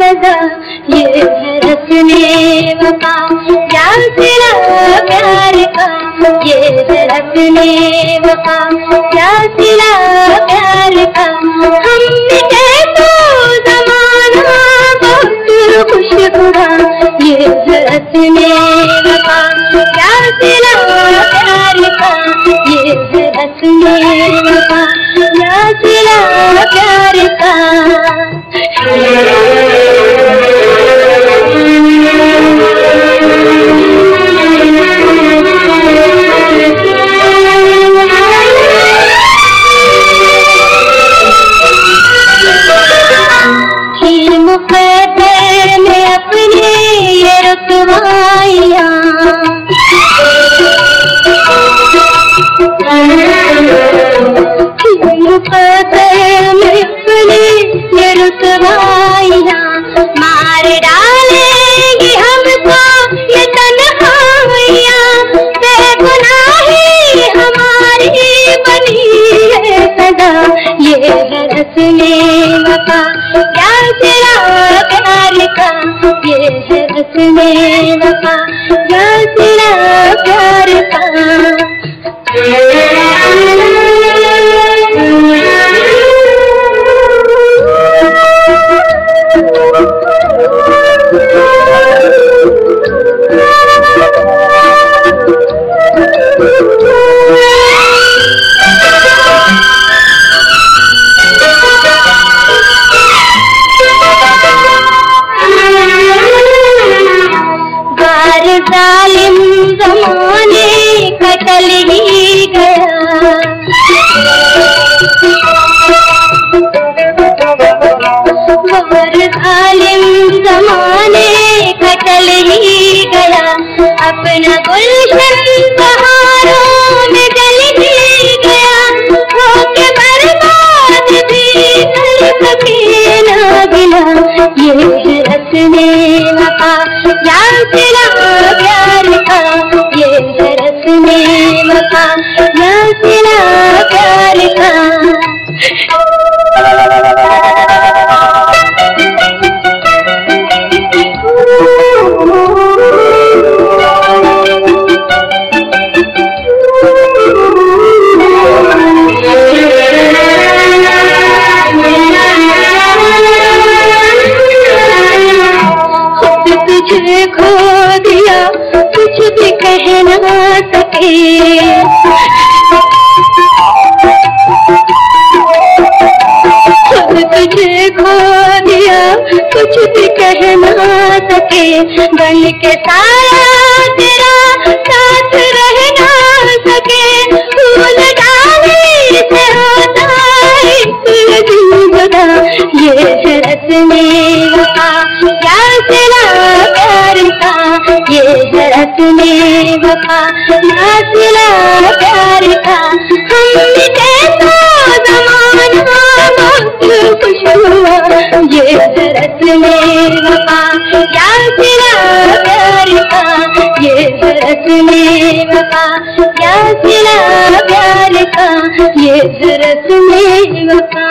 सजा ये है रखने वफा प्यार का। ये है वफा क्या सिला प्यार का। हमने कैसो जमाना बहुत खुश हुआ। ये है रखने वफा क्या सिला प्यार का। ये है वफा ये रुतवाइया मार डालेंगे हमको ये हमारी बनी है सदा। ये है रसने वफा क्या तेरा प्यार का। ये है रसने वफा। जालिम जमाने कटल ही गया। बार जालिम जमाने कटल ही गया। अपना गुलशन में ही गया। ना ये है या वफा या सिला प्यार खो दिया, कुछ भी कह ना सके। खो दिया, कुछ भी कह ना सके। बन के तेरा साथ रह ना सके। फूल से होता ये है क्या प्यार का ये है वफा क्या प्यार का हमने कैसा जमाना खुश हुआ। ये है रसने वफा, क्या सिला प्यार का ये है रसने वफा, क्या सिला प्यार का ये है रसने वफा।